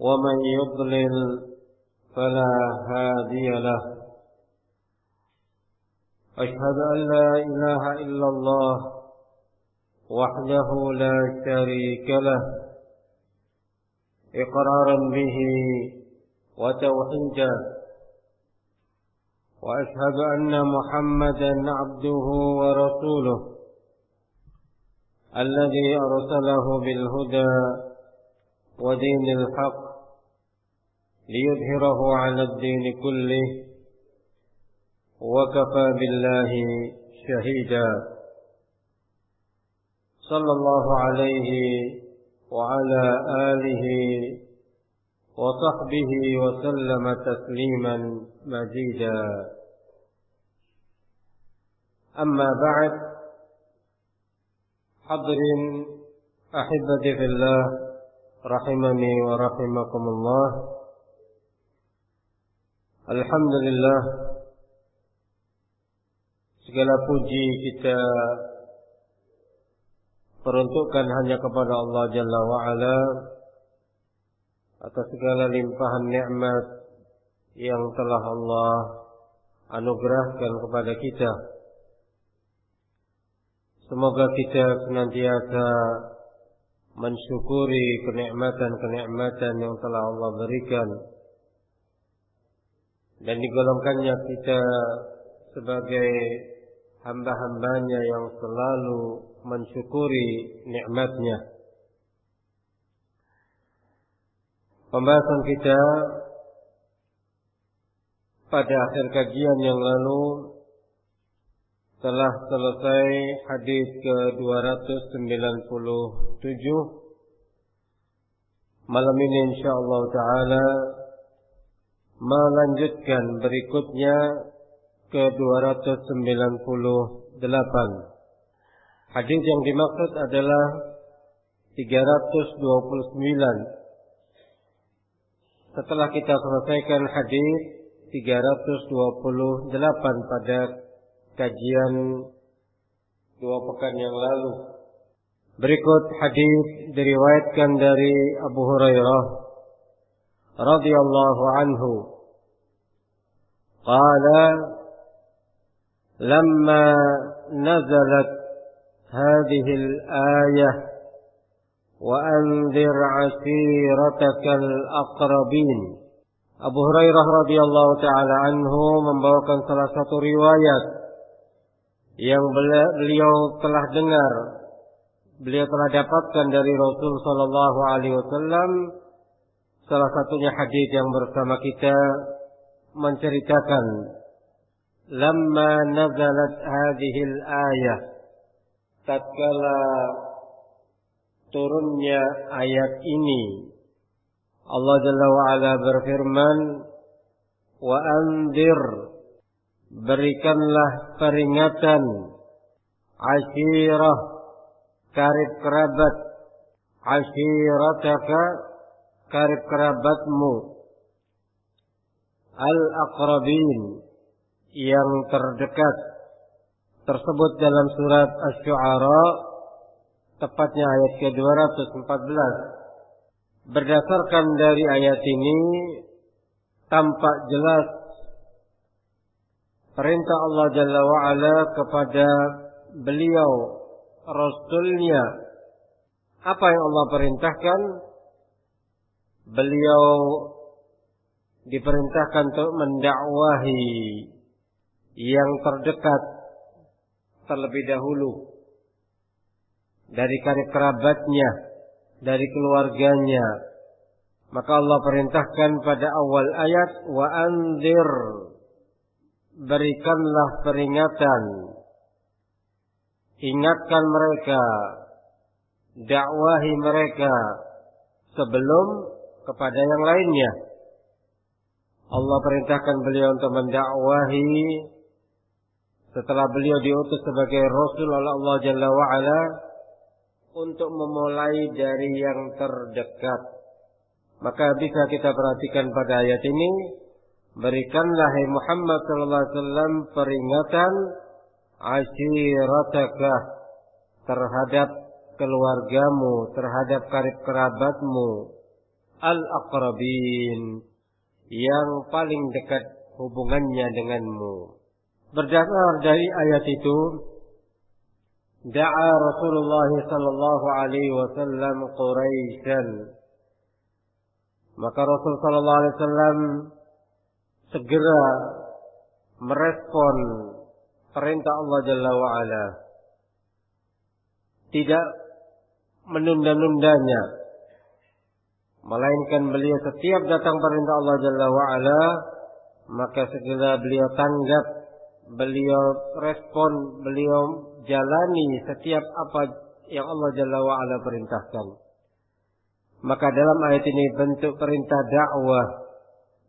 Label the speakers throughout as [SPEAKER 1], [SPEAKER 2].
[SPEAKER 1] ومن يضلل فلا هادي له. أشهد أن لا إله إلا الله وحده لا شريك له. إقرارا به وتوحيدا. وأشهد أن محمدا عبده ورسوله الذي أرسله بالهدى ودين الحق ليظهره على الدين كله وكفى بالله شهيدا. صلى الله عليه وعلى آله وصحبه وسلم تسليما مزيدا. أما بعد حضر أحبتي في الله رحمني ورحمكم الله. Alhamdulillah. Segala puji kita Peruntukkan hanya kepada Allah Jalla wa'ala Atas segala limpahan nikmat Yang telah Allah Anugerahkan kepada kita. Semoga kita senantiasa Mensyukuri kenikmatan-kenikmatan Yang telah Allah berikan dan digolongkannya kita sebagai hamba-hambanya yang selalu mensyukuri nikmatnya. Pembahasan kita pada akhir kajian yang lalu telah selesai hadis ke-297 malam ini insyaallah taala melanjutkan berikutnya ke 298. Hadis yang dimaksud adalah 329. Setelah kita selesaikan hadis 328 pada kajian dua pekan yang lalu. Berikut hadis diriwayatkan dari Abu Hurairah رضي الله عنه قال لما نزلت هذه الآية وأنذر عشيرتك الأقربين Abu Hurairah radhiyallahu taala anhu membawakan salah satu riwayat yang beliau telah dengar beliau telah dapatkan dari Rasul sallallahu alaihi wasallam Salah satunya hadis yang bersama kita menceritakan lamma nazalat ayah tatkala turunnya ayat ini Allah Jalla wa ala berfirman wa anzir berikanlah peringatan asyirah karib kerabat asyirataka karib kerabatmu al-aqrabin yang terdekat tersebut dalam surat Asy-Syu'ara tepatnya ayat ke-214 berdasarkan dari ayat ini tampak jelas perintah Allah Jalla wa kepada beliau rasulnya. Apa yang Allah perintahkan beliau diperintahkan untuk mendakwahi yang terdekat terlebih dahulu dari karib kerabatnya, dari keluarganya. Maka Allah perintahkan pada awal ayat wa anzir berikanlah peringatan ingatkan mereka dakwahi mereka sebelum kepada yang lainnya. Allah perintahkan beliau untuk mendakwahi setelah beliau diutus sebagai Rasul oleh Allah Jalla wa'ala untuk memulai dari yang terdekat. Maka bisa kita perhatikan pada ayat ini, berikanlah hai Muhammad sallallahu alaihi wasallam peringatan asyirataka terhadap keluargamu, terhadap karib kerabatmu, al-aqrabin yang paling dekat hubungannya denganmu. Berdasar dari ayat itu, da'a Rasulullah sallallahu alaihi wasallam Quraisyan. Maka Rasul sallallahu alaihi wasallam segera merespon perintah Allah Jalla wa ala. Tidak menunda-nundanya. Melainkan beliau setiap datang perintah Allah Jalla wa ala, maka segera beliau tanggap, beliau respon, beliau jalani setiap apa yang Allah Jalla wa ala perintahkan. Maka dalam ayat ini bentuk perintah dakwah.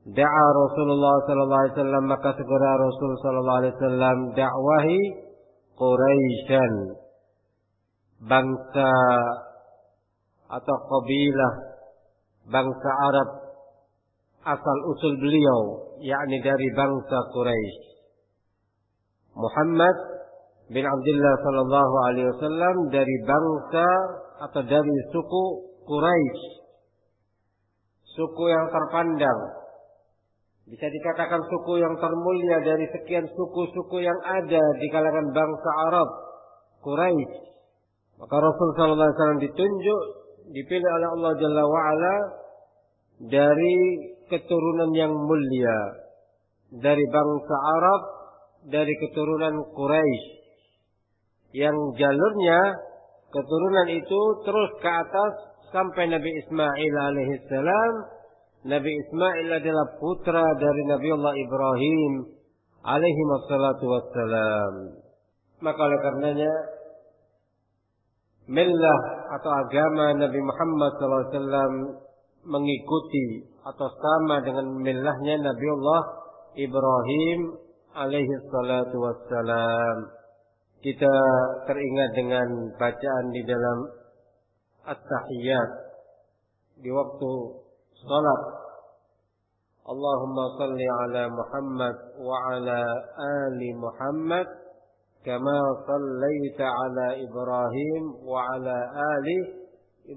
[SPEAKER 1] Da'a Rasulullah sallallahu alaihi wasallam maka segera Rasul sallallahu alaihi wasallam dakwahi Quraisyan bangsa atau kabilah bangsa Arab asal usul beliau yakni dari bangsa Quraisy. Muhammad bin Abdullah sallallahu alaihi wasallam dari bangsa atau dari suku Quraisy. Suku yang terpandang. Bisa dikatakan suku yang termulia dari sekian suku-suku yang ada di kalangan bangsa Arab. Quraisy. Maka Rasul sallallahu alaihi wasallam ditunjuk dipilih oleh Allah Jalla wa'ala dari keturunan yang mulia. Dari bangsa Arab, dari keturunan Quraisy. Yang jalurnya, keturunan itu terus ke atas sampai Nabi Ismail alaihissalam. Nabi Ismail adalah putra dari Nabi Allah Ibrahim alaihi wassalam. Maka oleh karenanya millah atau agama Nabi Muhammad SAW mengikuti atau sama dengan millahnya Nabi Allah Ibrahim alaihi salatu wassalam. Kita teringat dengan bacaan di dalam At-Tahiyyat di waktu salat. Allahumma salli ala Muhammad wa ala ali Muhammad كما صليت على إبراهيم وعلى آل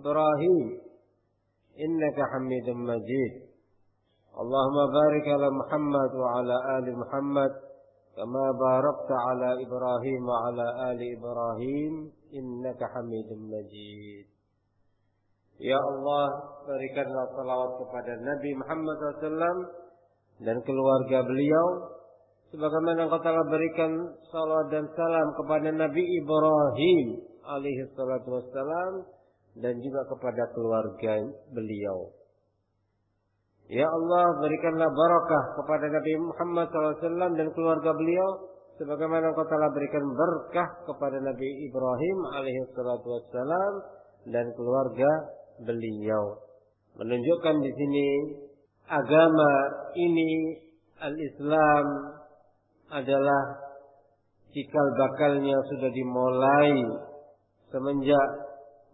[SPEAKER 1] إبراهيم. إنك حميد مجيد. اللهم بارك على محمد وعلى آل محمد كما باركت على إبراهيم وعلى آل إبراهيم. إنك حميد مجيد. Ya Allah, berikanlah salawat kepada Nabi Muhammad SAW dan keluarga beliau. Sebagaimana engkau telah berikan salat dan salam kepada Nabi Ibrahim alaihi salatu wassalam dan juga kepada keluarga beliau. Ya Allah berikanlah barakah kepada Nabi Muhammad SAW dan keluarga beliau sebagaimana engkau telah berikan berkah kepada Nabi Ibrahim alaihi salatu wassalam dan keluarga beliau. Menunjukkan di sini agama ini al-Islam adalah cikal bakalnya sudah dimulai semenjak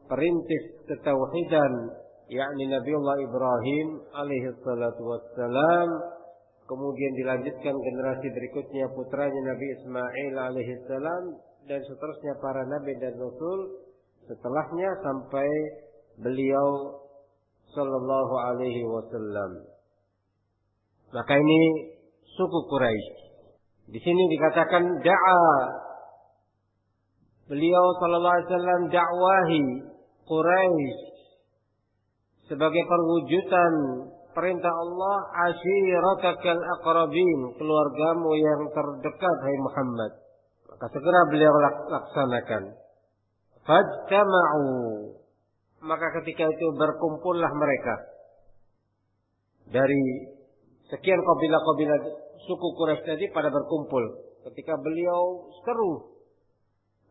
[SPEAKER 1] perintis ketauhidan yakni Nabi Allah Ibrahim alaihi salatu wassalam kemudian dilanjutkan generasi berikutnya putranya Nabi Ismail alaihi salam dan seterusnya para nabi dan rasul setelahnya sampai beliau sallallahu alaihi wasallam. Maka ini suku Quraisy di sini dikatakan da'a. Beliau sallallahu alaihi wasallam dakwahi Quraisy sebagai perwujudan perintah Allah ashiratakal aqrabin keluargamu yang terdekat hai Muhammad. Maka segera beliau laksanakan. Fajtama'u. Maka ketika itu berkumpullah mereka dari sekian kabilah-kabilah suku Quraisy tadi pada berkumpul. Ketika beliau seru.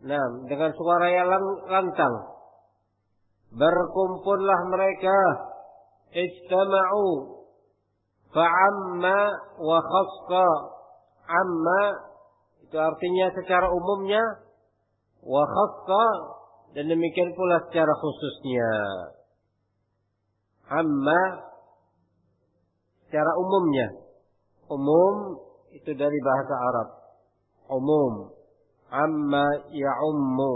[SPEAKER 1] Nah dengan suara yang lantang. Berkumpullah mereka. Ijtama'u. Fa'amma wa khasqa amma itu artinya secara umumnya wa khasqa dan demikian pula secara khususnya. Amma secara umumnya umum itu dari bahasa Arab. Umum. Amma ya'ummu.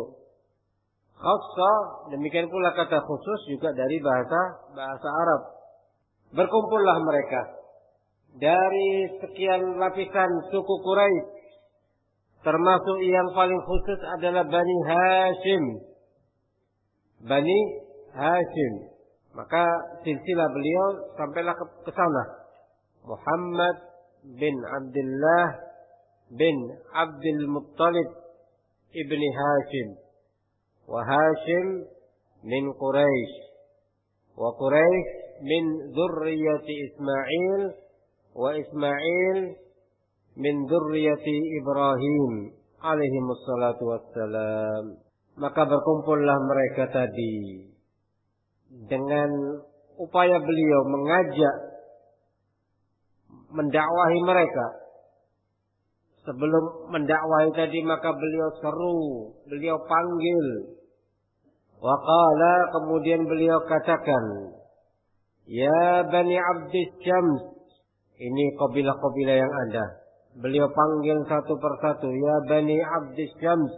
[SPEAKER 1] Khassa demikian pula kata khusus juga dari bahasa bahasa Arab. Berkumpullah mereka. Dari sekian lapisan suku Quraisy termasuk yang paling khusus adalah Bani Hashim. Bani Hashim. Maka silsilah beliau sampailah ke, ke sana. Muhammad bin Abdullah bin Abdul Muttalib ibni Hashim. Wa Hashim min Quraisy. Wa Quraisy min Ismail wa Ismail min dzurriyyati Ibrahim. Maka berkumpullah mereka tadi dengan upaya beliau mengajak mendakwahi mereka Sebelum mendakwahi tadi maka beliau seru, beliau panggil. Waqala kemudian beliau katakan, Ya Bani Abdis Syams. Ini kabilah-kabilah yang ada. Beliau panggil satu persatu, Ya Bani Abdis Syams.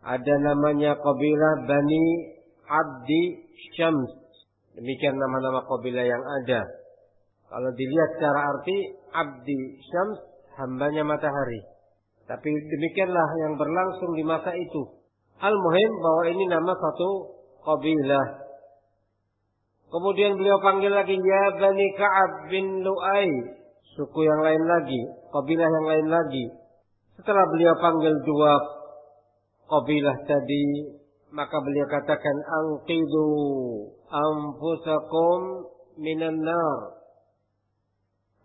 [SPEAKER 1] Ada namanya kabilah Bani Abdi Syams. Demikian nama-nama kabilah yang ada. Kalau dilihat secara arti, Abdi Syams hambanya matahari. Tapi demikianlah yang berlangsung di masa itu. Al-Muhim bahwa ini nama satu kabilah. Kemudian beliau panggil lagi ya Bani Ka'ab bin Lu'ay. Suku yang lain lagi. Kabilah yang lain lagi. Setelah beliau panggil dua kabilah tadi. Maka beliau katakan Angkidu anfusakum minan nar.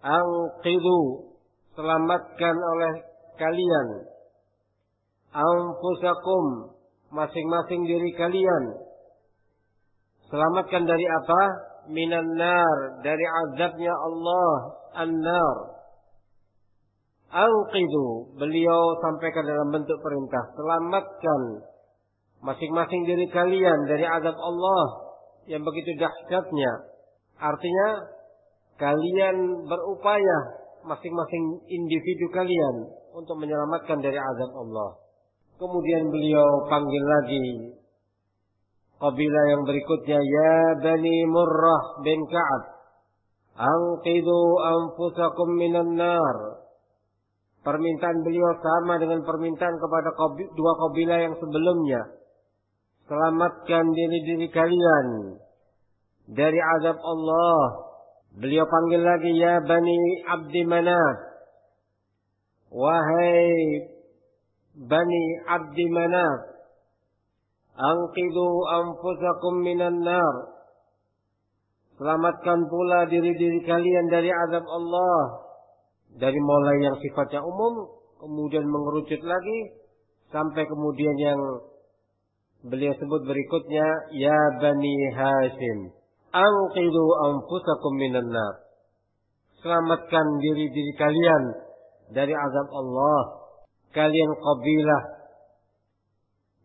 [SPEAKER 1] Angkidu selamatkan oleh kalian. Anfusakum masing-masing diri kalian. Selamatkan dari apa? Minan nar dari azabnya Allah an-nar. Anqidu beliau sampaikan dalam bentuk perintah selamatkan masing-masing diri kalian dari azab Allah yang begitu dahsyatnya. Artinya kalian berupaya masing-masing individu kalian untuk menyelamatkan dari azab Allah. Kemudian beliau panggil lagi. Kabilah yang berikutnya ya Bani Murrah bin Ka'ab anqidu anfusakum minan nar. Permintaan beliau sama dengan permintaan kepada dua kabilah yang sebelumnya. Selamatkan diri-diri kalian dari azab Allah Beliau panggil lagi ya Bani Abdi Manaf. Wahai Bani Abdi Manaf. Angkidu anfusakum minan nar. Selamatkan pula diri-diri kalian dari azab Allah. Dari mulai yang sifatnya umum, kemudian mengerucut lagi, sampai kemudian yang beliau sebut berikutnya, Ya Bani Hashim. Anqidu anfusakum minan nar. Selamatkan diri-diri kalian dari azab Allah. Kalian kabilah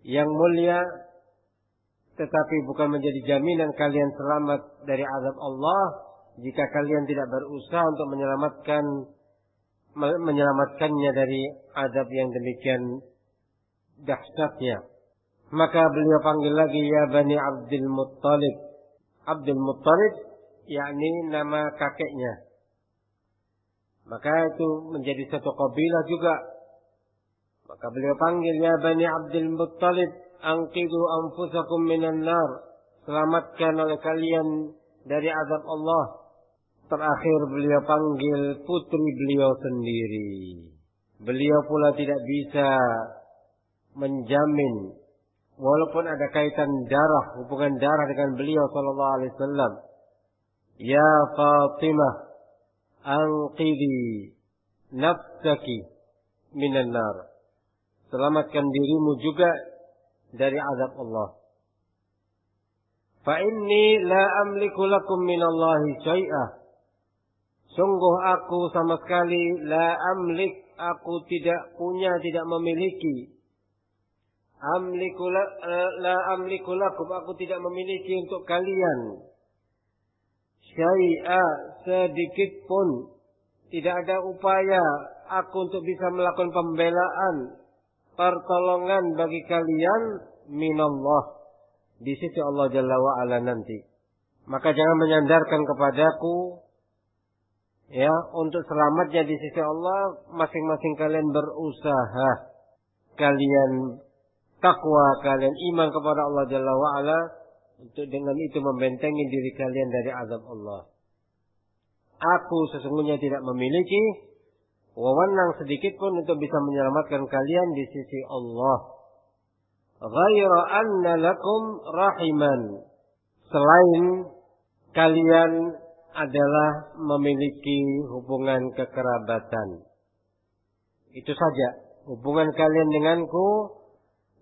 [SPEAKER 1] yang mulia tetapi bukan menjadi jaminan kalian selamat dari azab Allah jika kalian tidak berusaha untuk menyelamatkan menyelamatkannya dari azab yang demikian dahsyatnya. Maka beliau panggil lagi ya Bani Abdul Muttalib Abdul Muttalib yakni nama kakeknya. Maka itu menjadi satu kabilah juga. Maka beliau panggil ya Bani Abdul Muttalib angkidu anfusakum minan nar. Selamatkan oleh kalian dari azab Allah. Terakhir beliau panggil putri beliau sendiri. Beliau pula tidak bisa menjamin walaupun ada kaitan darah, hubungan darah dengan beliau sallallahu alaihi wasallam. Ya Fatimah, anqidhi nafsaki minan nar. Selamatkan dirimu juga dari azab Allah. Fa inni la amliku lakum minallahi syai'ah. Sungguh aku sama sekali la amlik, aku tidak punya, tidak memiliki. Amliku la, eh, la amliku lakum, aku tidak memiliki untuk kalian. Syai'a sedikit pun. Tidak ada upaya aku untuk bisa melakukan pembelaan, pertolongan bagi kalian minallah di sisi Allah Jalla wa ala nanti. Maka jangan menyandarkan kepadaku ya untuk selamatnya di sisi Allah masing-masing kalian berusaha kalian takwa kalian iman kepada Allah Jalla wa ala untuk dengan itu membentengi diri kalian dari azab Allah. Aku sesungguhnya tidak memiliki wewenang sedikit pun untuk bisa menyelamatkan kalian di sisi Allah. Ghaira anna lakum rahiman. Selain kalian adalah memiliki hubungan kekerabatan. Itu saja hubungan kalian denganku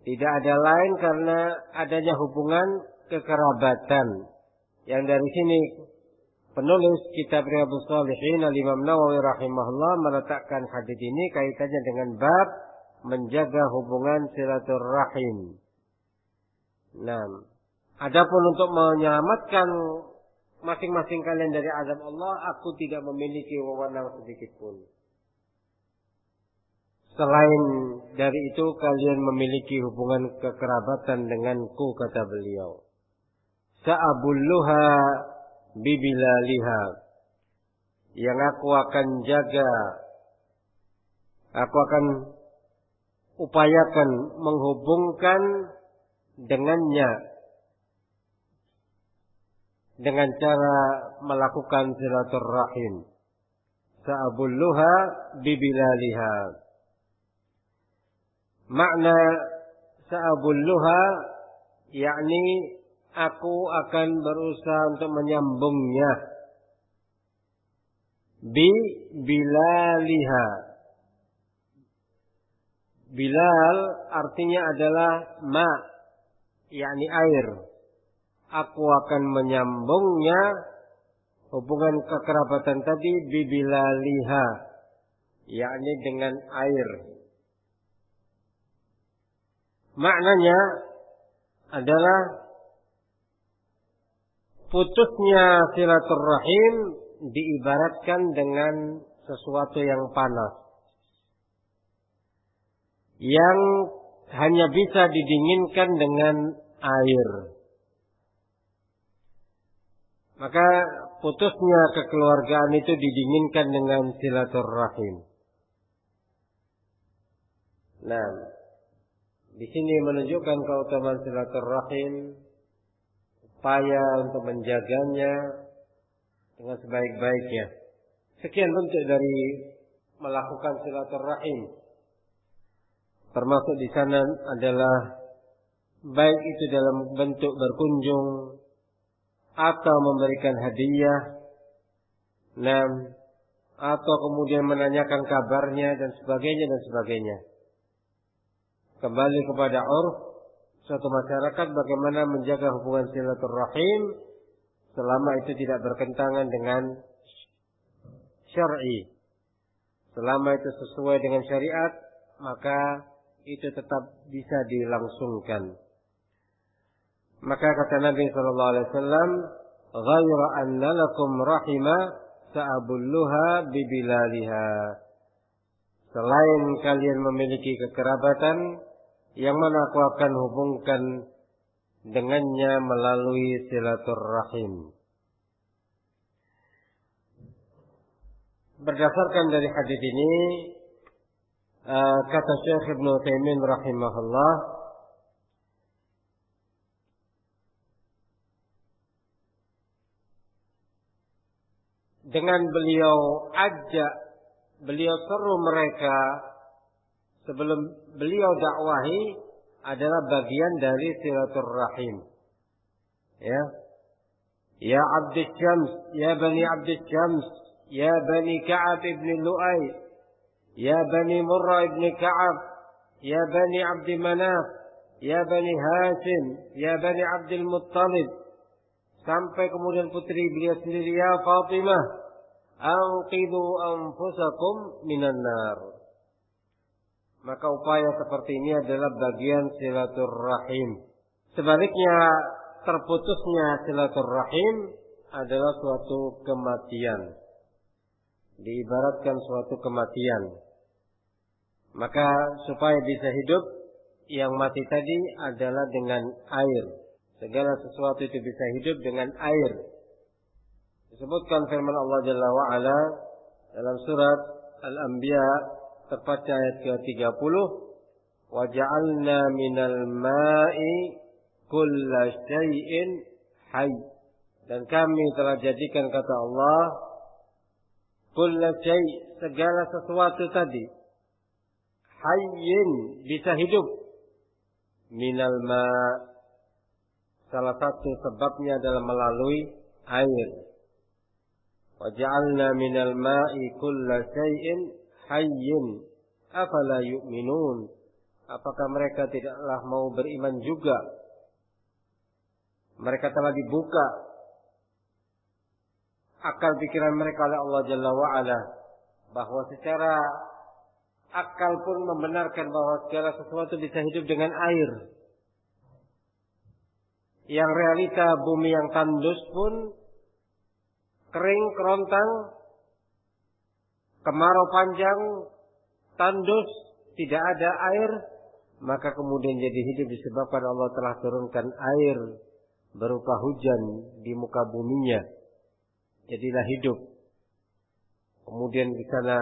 [SPEAKER 1] tidak ada lain karena adanya hubungan kekerabatan yang dari sini penulis kitab Riyadhus Shalihin Al-Imam Nawawi rahimahullah meletakkan hadis ini kaitannya dengan bab menjaga hubungan silaturahim. Nah, adapun untuk menyelamatkan masing-masing kalian dari azab Allah, aku tidak memiliki wewenang sedikit pun. Selain dari itu kalian memiliki hubungan kekerabatan denganku kata beliau. Sa'abulluha bibilaliha. Yang aku akan jaga. Aku akan upayakan menghubungkan dengannya dengan cara melakukan silaturahim. Sa'abulluha bibilaliha. Makna sa'abulluha yakni aku akan berusaha untuk menyambungnya bi bilaliha Bilal artinya adalah ma, yakni air. Aku akan menyambungnya hubungan kekerabatan tadi bibilaliha, yakni dengan air. Maknanya adalah putusnya silaturahim diibaratkan dengan sesuatu yang panas yang hanya bisa didinginkan dengan air. Maka putusnya kekeluargaan itu didinginkan dengan silaturahim. Nah, di sini menunjukkan keutamaan silaturahim, upaya untuk menjaganya dengan sebaik-baiknya. Sekian bentuk dari melakukan silaturahim Termasuk di sana adalah baik itu dalam bentuk berkunjung atau memberikan hadiah, enam atau kemudian menanyakan kabarnya dan sebagainya dan sebagainya. Kembali kepada urf suatu masyarakat bagaimana menjaga hubungan silaturahim selama itu tidak berkentangan dengan syar'i. Selama itu sesuai dengan syariat, maka itu tetap bisa dilangsungkan. Maka kata Nabi sallallahu alaihi wasallam, "Ghaira anna rahima sa'abulluha bibilaliha." Selain kalian memiliki kekerabatan yang mana aku akan hubungkan dengannya melalui silaturrahim. Berdasarkan dari hadis ini, Eh, kata Syekh Ibn Taimin rahimahullah dengan beliau ajak beliau seru mereka sebelum beliau dakwahi adalah bagian dari silaturahim. Ya. Ya Abdul Syams, ya Bani Abdul Syams, ya Bani Ka'ab ibn Lu'ay, ya Bani Murrah ibn Ka'ab, ya Bani Abd Manaf, ya Bani Hasim, ya Bani Abdul Muttalib. Sampai kemudian putri beliau sendiri, ya Fatimah, Angkidu anfusakum minan nar. Maka upaya seperti ini adalah bagian silaturrahim. Sebaliknya, terputusnya silaturrahim adalah suatu kematian. Diibaratkan suatu kematian. Maka supaya bisa hidup, yang mati tadi adalah dengan air. Segala sesuatu itu bisa hidup dengan air. Disebutkan firman Allah Jalla wa'ala dalam surat Al-Anbiya tepatnya ayat ke-30 wa ja'alna minal ma'i kullasyai'in hayy dan kami telah jadikan kata Allah kullasyai' segala sesuatu tadi hayyin bisa hidup minal ma' salah satu sebabnya adalah melalui air. Waj'alna minal ma'i kullasyai'in hayyin afala yu'minun apakah mereka tidaklah mau beriman juga mereka telah dibuka akal pikiran mereka oleh Allah Jalla wa'ala. Bahwa secara akal pun membenarkan bahwa segala sesuatu bisa hidup dengan air. Yang realita bumi yang tandus pun kering, kerontang, kemarau panjang, tandus, tidak ada air, maka kemudian jadi hidup disebabkan Allah telah turunkan air berupa hujan di muka buminya jadilah hidup. Kemudian di sana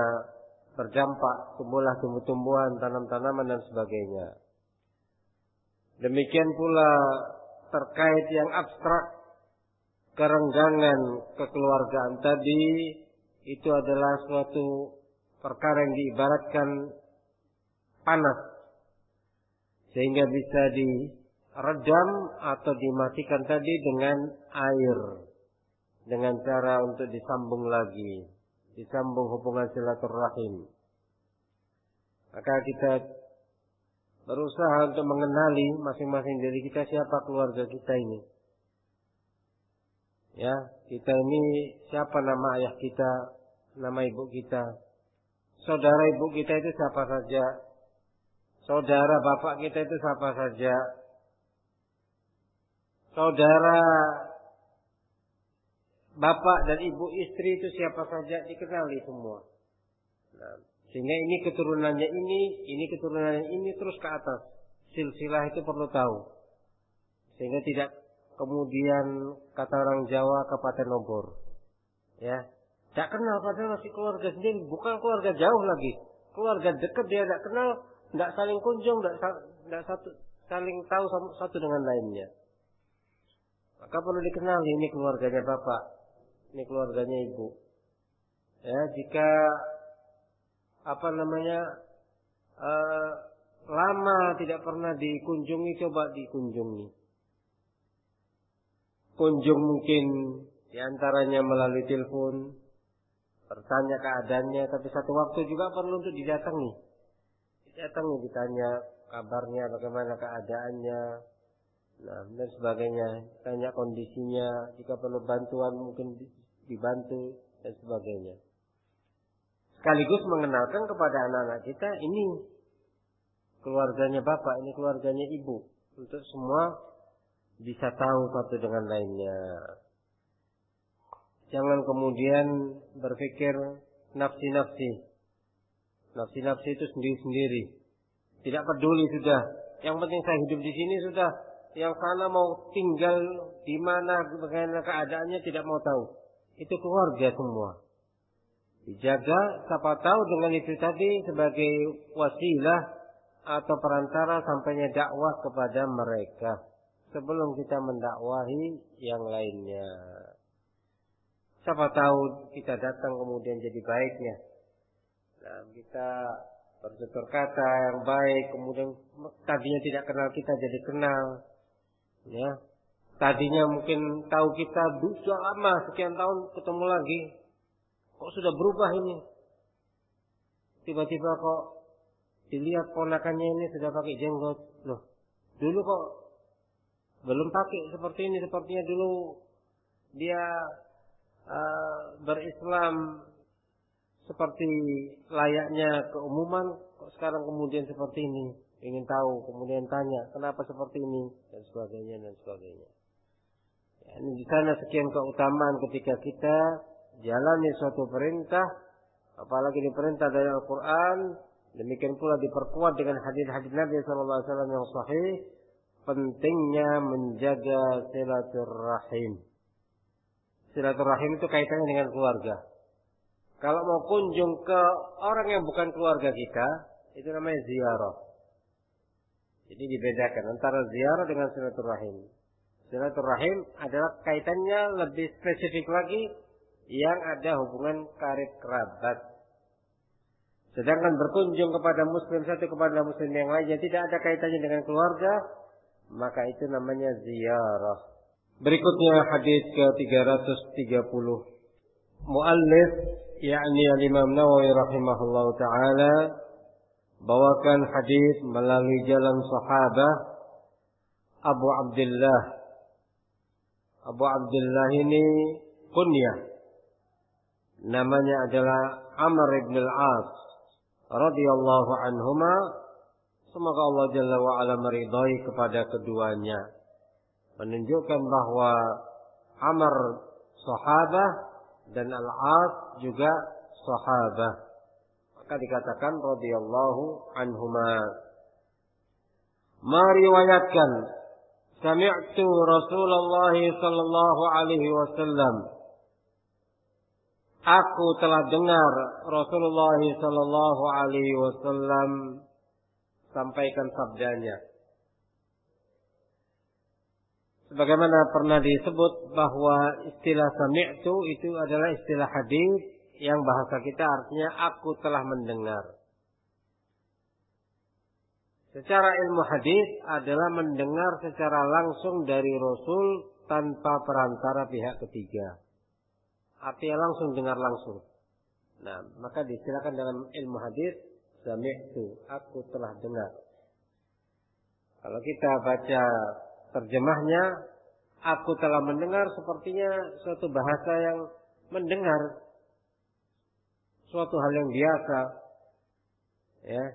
[SPEAKER 1] berdampak tumbuhlah tumbuh-tumbuhan, tanam-tanaman dan sebagainya. Demikian pula terkait yang abstrak kerenggangan kekeluargaan tadi itu adalah suatu perkara yang diibaratkan panas sehingga bisa diredam atau dimatikan tadi dengan air dengan cara untuk disambung lagi, disambung hubungan silaturahim. Maka kita berusaha untuk mengenali masing-masing diri kita siapa keluarga kita ini. Ya, kita ini siapa nama ayah kita, nama ibu kita. Saudara ibu kita itu siapa saja. Saudara bapak kita itu siapa saja. Saudara bapak dan ibu istri itu siapa saja dikenali semua. Nah, sehingga ini keturunannya ini, ini keturunannya ini terus ke atas. Silsilah itu perlu tahu. Sehingga tidak kemudian kata orang Jawa kepaten obor. Ya. Tidak kenal padahal masih keluarga sendiri, bukan keluarga jauh lagi. Keluarga dekat dia tidak kenal, tidak saling kunjung, tidak satu saling tahu satu dengan lainnya. Maka perlu dikenal ini keluarganya bapak, ini keluarganya ibu. Ya, jika apa namanya uh, lama tidak pernah dikunjungi, coba dikunjungi. Kunjung mungkin di antaranya melalui telepon, bertanya keadaannya, tapi satu waktu juga perlu untuk didatangi. Didatangi, ditanya kabarnya, bagaimana keadaannya, nah, dan sebagainya. Tanya kondisinya, jika perlu bantuan mungkin dibantu dan sebagainya. Sekaligus mengenalkan kepada anak-anak kita ini keluarganya bapak, ini keluarganya ibu. Untuk semua bisa tahu satu dengan lainnya. Jangan kemudian berpikir nafsi-nafsi. Nafsi-nafsi itu sendiri-sendiri. Tidak peduli sudah. Yang penting saya hidup di sini sudah. Yang sana mau tinggal di mana bagaimana keadaannya tidak mau tahu itu keluarga semua. Dijaga, siapa tahu dengan itu tadi sebagai wasilah atau perantara sampainya dakwah kepada mereka sebelum kita mendakwahi yang lainnya. Siapa tahu kita datang kemudian jadi baiknya. Nah, kita bertutur kata yang baik, kemudian tadinya tidak kenal kita jadi kenal. Ya, Tadinya mungkin tahu kita sudah lama sekian tahun ketemu lagi. Kok sudah berubah ini? Tiba-tiba kok dilihat ponakannya ini sudah pakai jenggot. Loh, dulu kok belum pakai seperti ini. Sepertinya dulu dia uh, berislam seperti layaknya keumuman. Kok sekarang kemudian seperti ini? Ingin tahu kemudian tanya kenapa seperti ini? Dan sebagainya dan sebagainya. Ya, ini di sana sekian keutamaan ketika kita jalani suatu perintah apalagi diperintah dari Al-Quran. Demikian pula diperkuat dengan hadis-hadis Nabi SAW yang sahih pentingnya menjaga silaturahim. Silaturahim itu kaitannya dengan keluarga. Kalau mau kunjung ke orang yang bukan keluarga kita itu namanya ziarah. Jadi dibedakan antara ziarah dengan silaturahim. Silaturahim adalah kaitannya lebih spesifik lagi yang ada hubungan karib kerabat. Sedangkan berkunjung kepada muslim satu kepada muslim yang lain yang tidak ada kaitannya dengan keluarga, maka itu namanya ziarah. Berikutnya hadis ke-330. Muallif yakni al-Imam Nawawi rahimahullah taala bawakan hadis melalui jalan sahabat Abu Abdullah. Abu Abdullah ini kunyah namanya adalah Amr ibn al-As radhiyallahu anhuma semoga Allah Jalla wa ala meridai kepada keduanya. Menunjukkan bahwa Amr sahabah dan al-As juga sahabah. Maka dikatakan radhiyallahu anhuma. Meriwayatkan sami'tu Rasulullah sallallahu alaihi wasallam. Aku telah dengar Rasulullah Sallallahu Alaihi Wasallam sampaikan sabdanya. Sebagaimana pernah disebut bahwa istilah sami'tu itu adalah istilah hadis yang bahasa kita artinya aku telah mendengar. Secara ilmu hadis adalah mendengar secara langsung dari Rasul tanpa perantara pihak ketiga. Artinya langsung dengar langsung. Nah, maka disilakan dalam ilmu hadis sami'tu, aku telah dengar. Kalau kita baca terjemahnya, aku telah mendengar sepertinya suatu bahasa yang mendengar suatu hal yang biasa. Ya.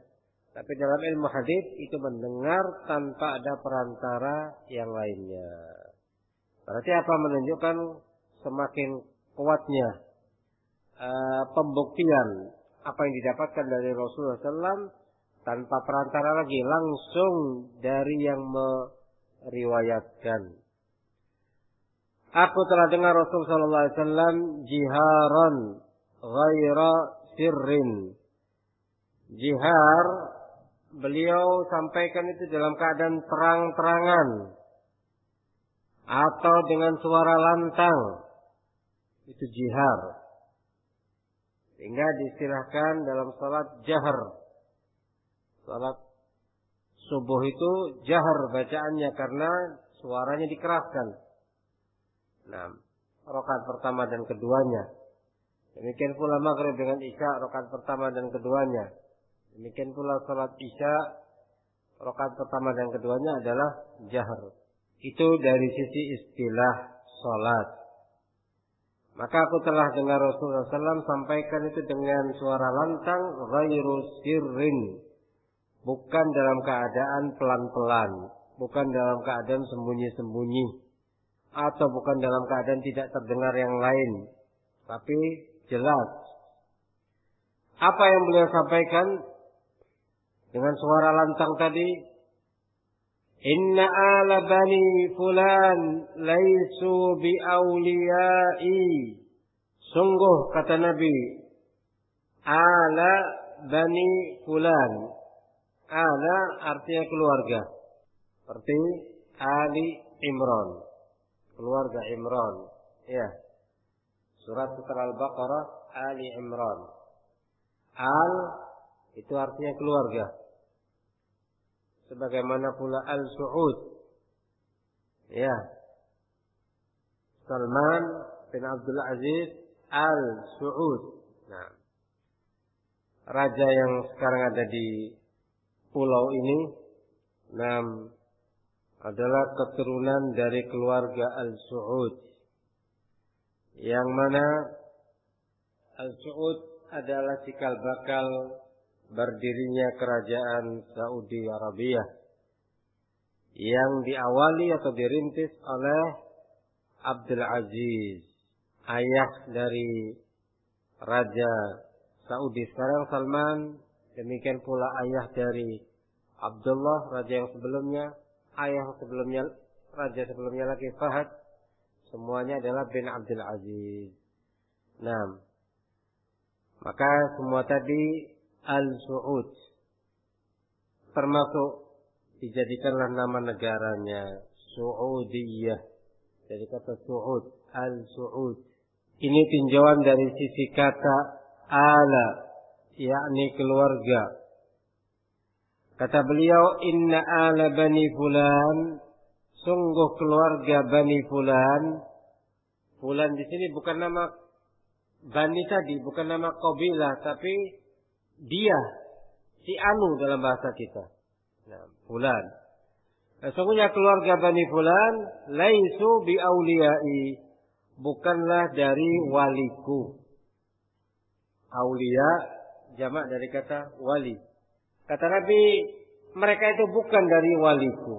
[SPEAKER 1] Tapi dalam ilmu hadis itu mendengar tanpa ada perantara yang lainnya. Berarti apa menunjukkan semakin kuatnya uh, pembuktian apa yang didapatkan dari Rasulullah SAW tanpa perantara lagi langsung dari yang meriwayatkan. Aku telah dengar Rasulullah SAW jiharan ghaira sirrin. Jihar beliau sampaikan itu dalam keadaan terang-terangan atau dengan suara lantang itu jihar. Sehingga diistilahkan dalam salat jahar. Salat subuh itu jahar bacaannya karena suaranya dikeraskan. Nah, rokat pertama dan keduanya. Demikian pula maghrib dengan isya rokat pertama dan keduanya. Demikian pula salat isya rokat pertama dan keduanya adalah jahar. Itu dari sisi istilah salat. Maka aku telah dengar Rasulullah SAW sampaikan itu dengan suara lantang, ghairu sirrin. Bukan dalam keadaan pelan-pelan. Bukan dalam keadaan sembunyi-sembunyi. Atau bukan dalam keadaan tidak terdengar yang lain. Tapi jelas. Apa yang beliau sampaikan dengan suara lantang tadi? Inna ala bani fulan laisu bi awliyai. Sungguh kata Nabi, ala bani fulan. Ala artinya keluarga. Seperti Ali Imran. Keluarga Imran. Ya. Surat setelah Al-Baqarah Ali Imran. Al itu artinya keluarga sebagaimana pula Al-Su'ud. Ya. Salman bin Abdul Aziz Al-Su'ud. Nah. Raja yang sekarang ada di pulau ini nam adalah keturunan dari keluarga Al-Su'ud. yang mana Al-Su'ud adalah cikal bakal berdirinya kerajaan Saudi Arabia yang diawali atau dirintis oleh Abdul Aziz, ayah dari Raja Saudi. Sekarang Salman, demikian pula ayah dari Abdullah, raja yang sebelumnya, ayah sebelumnya, raja sebelumnya lagi Fahad, semuanya adalah bin Abdul Aziz. Nah, maka semua tadi Al-Su'ud. Termasuk dijadikanlah nama negaranya Su'udiyah. Jadi kata Su'ud, Al-Su'ud. Ini tinjauan dari sisi kata ala, yakni keluarga. Kata beliau, inna ala bani fulan, sungguh keluarga bani fulan. Fulan di sini bukan nama bani tadi, bukan nama kabilah, tapi dia si anu dalam bahasa kita. Nah, fulan. Sesungguhnya keluarga Bani Fulan laisu bi auliyai bukanlah dari waliku. Aulia jamak dari kata wali. Kata Nabi, mereka itu bukan dari waliku.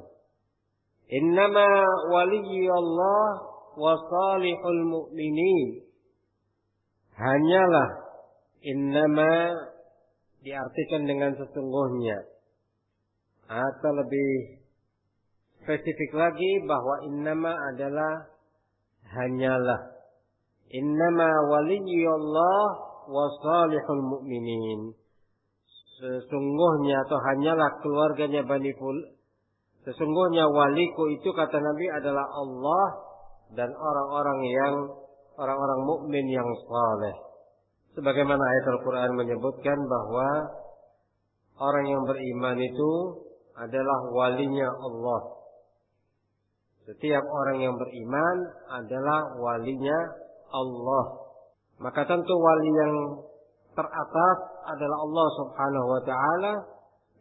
[SPEAKER 1] Innama Allah wa salihul mu'minin. Hanyalah innama diartikan dengan sesungguhnya. Atau lebih spesifik lagi bahwa innama adalah hanyalah. Innama waliyullah wa salihul mu'minin. Sesungguhnya atau hanyalah keluarganya Bani Ful sesungguhnya waliku itu kata Nabi adalah Allah dan orang-orang yang orang-orang mukmin yang saleh Sebagaimana ayat Al-Quran menyebutkan bahwa orang yang beriman itu adalah walinya Allah. Setiap orang yang beriman adalah walinya Allah. Maka tentu wali yang teratas adalah Allah Subhanahu wa taala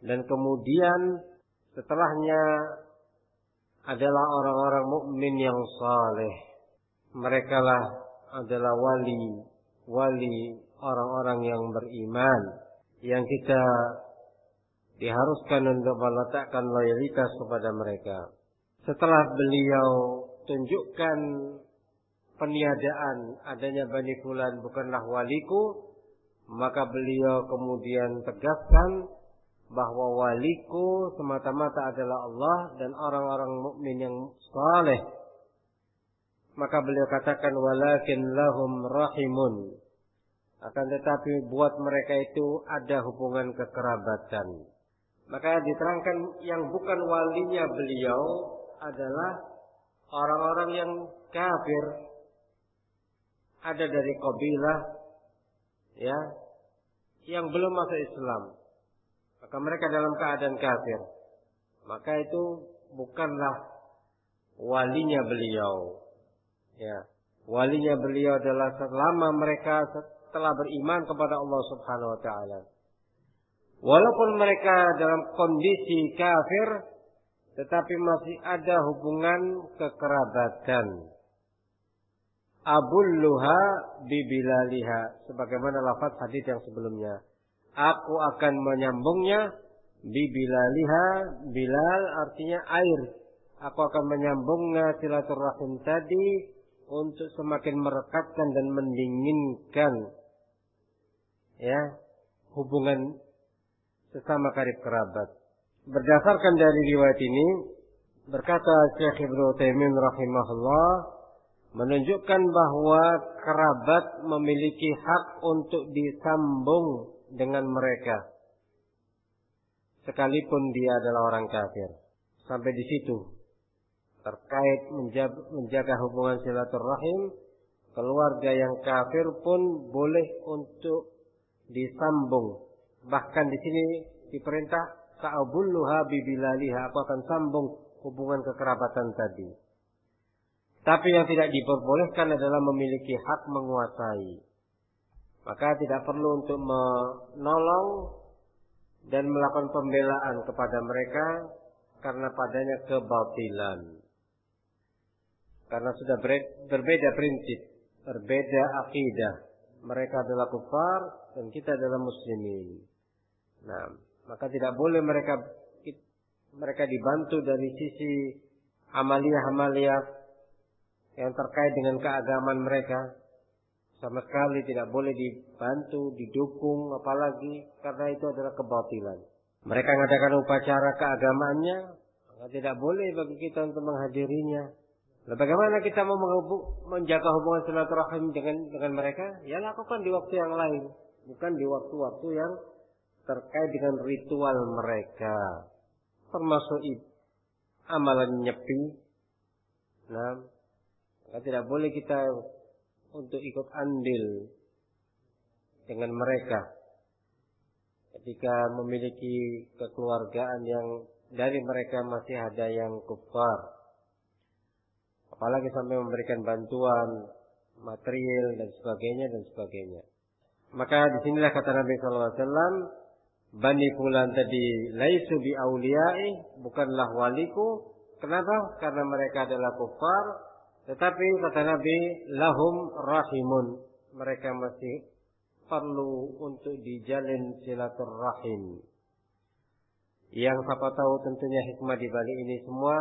[SPEAKER 1] dan kemudian setelahnya adalah orang-orang mukmin yang saleh. Mereka lah adalah wali wali orang-orang yang beriman yang kita diharuskan untuk meletakkan loyalitas kepada mereka. Setelah beliau tunjukkan peniadaan adanya Bani Fulan bukanlah waliku, maka beliau kemudian tegaskan bahwa waliku semata-mata adalah Allah dan orang-orang mukmin yang saleh. Maka beliau katakan walakin lahum rahimun akan tetapi buat mereka itu ada hubungan kekerabatan. Maka diterangkan yang bukan walinya beliau adalah orang-orang yang kafir. Ada dari kabilah ya yang belum masuk Islam. Maka mereka dalam keadaan kafir. Maka itu bukanlah walinya beliau. Ya, walinya beliau adalah selama mereka telah beriman kepada Allah Subhanahu wa taala. Walaupun mereka dalam kondisi kafir tetapi masih ada hubungan kekerabatan. Abulluha bibilaliha sebagaimana lafaz hadis yang sebelumnya. Aku akan menyambungnya bibilaliha bilal artinya air. Aku akan menyambungnya silaturahim tadi untuk semakin merekatkan dan mendinginkan ya hubungan sesama karib kerabat. Berdasarkan dari riwayat ini berkata Syekh Ibnu Taimin rahimahullah menunjukkan bahwa kerabat memiliki hak untuk disambung dengan mereka sekalipun dia adalah orang kafir. Sampai di situ terkait menjaga, hubungan silaturahim keluarga yang kafir pun boleh untuk disambung. Bahkan di sini diperintah sa'abulluha bibilaliha. Aku akan sambung hubungan kekerabatan tadi. Tapi yang tidak diperbolehkan adalah memiliki hak menguasai. Maka tidak perlu untuk menolong dan melakukan pembelaan kepada mereka karena padanya kebatilan. Karena sudah berbeda prinsip berbeda akidah. Mereka adalah kufar dan kita adalah muslimin. Nah, maka tidak boleh mereka mereka dibantu dari sisi amalia-amalia yang terkait dengan keagamaan mereka. Sama sekali tidak boleh dibantu, didukung, apalagi karena itu adalah kebatilan. Mereka mengadakan upacara keagamaannya, maka tidak boleh bagi kita untuk menghadirinya. Nah, bagaimana kita mau menjaga hubungan silaturahim dengan dengan mereka? Ya lakukan di waktu yang lain, bukan di waktu-waktu yang terkait dengan ritual mereka. Termasuk amalan nyepi. Nah, maka tidak boleh kita untuk ikut andil dengan mereka ketika memiliki kekeluargaan yang dari mereka masih ada yang kufar apalagi sampai memberikan bantuan material dan sebagainya dan sebagainya maka di sinilah kata Nabi SAW Bani Fulan tadi laisu bi auliyai bukanlah waliku kenapa karena mereka adalah kufar tetapi kata Nabi, lahum rahimun. Mereka masih perlu untuk dijalin silaturahim. Yang siapa tahu tentunya hikmah di balik ini semua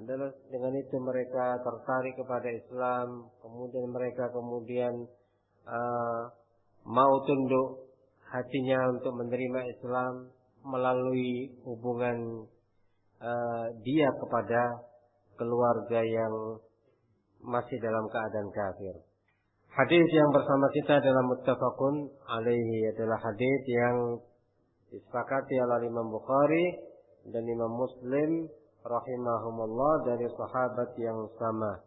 [SPEAKER 1] adalah dengan itu mereka tertarik kepada Islam, kemudian mereka kemudian uh, mau tunduk hatinya untuk menerima Islam melalui hubungan uh, dia kepada keluarga yang masih dalam keadaan kafir. Hadis yang bersama kita adalah muttafaqun alaihi adalah hadis yang disepakati oleh Imam Bukhari dan Imam Muslim rahimahumullah dari sahabat yang sama.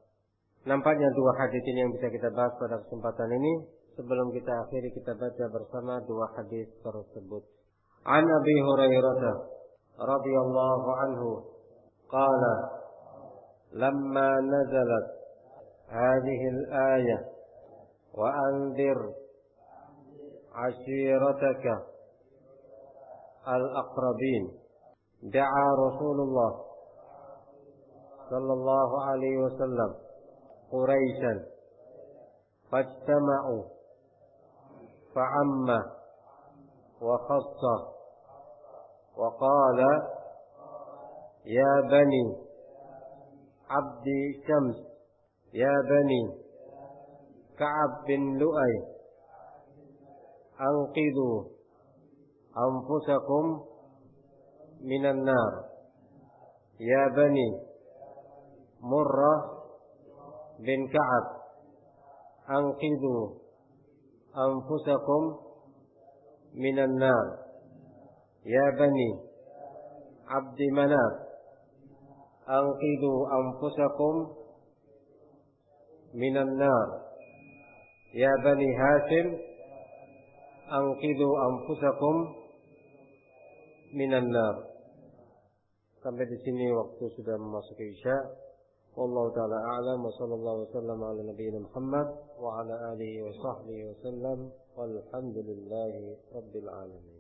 [SPEAKER 1] Nampaknya dua hadis ini yang bisa kita bahas pada kesempatan ini. Sebelum kita akhiri kita baca bersama dua hadis tersebut. An Abi Hurairah radhiyallahu anhu qala lamma nazalat هذه الآية وأنذر عشيرتك الأقربين دعا رسول الله صلى الله عليه وسلم قريشا فاجتمعوا فعم وخص وقال يا بني عبد شمس يا بني كعب بن لؤي أنقذوا أنفسكم من النار يا بني مرة بن كعب أنقذوا أنفسكم من النار يا بني عبد مناف أنقذوا أنفسكم من النار يا بني هاشم أنقذوا أنفسكم من النار sampai di sini waktu sudah memasuki isya والله تعالى أعلم وصلى الله وسلم على نبينا محمد وعلى آله وصحبه وسلم والحمد لله رب العالمين.